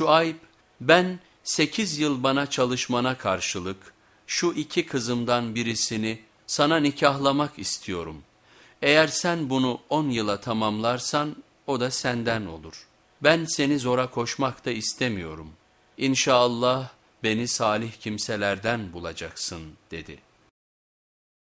Şuayb ben sekiz yıl bana çalışmana karşılık şu iki kızımdan birisini sana nikahlamak istiyorum. Eğer sen bunu on yıla tamamlarsan o da senden olur. Ben seni zora koşmak da istemiyorum. İnşallah beni salih kimselerden bulacaksın dedi.''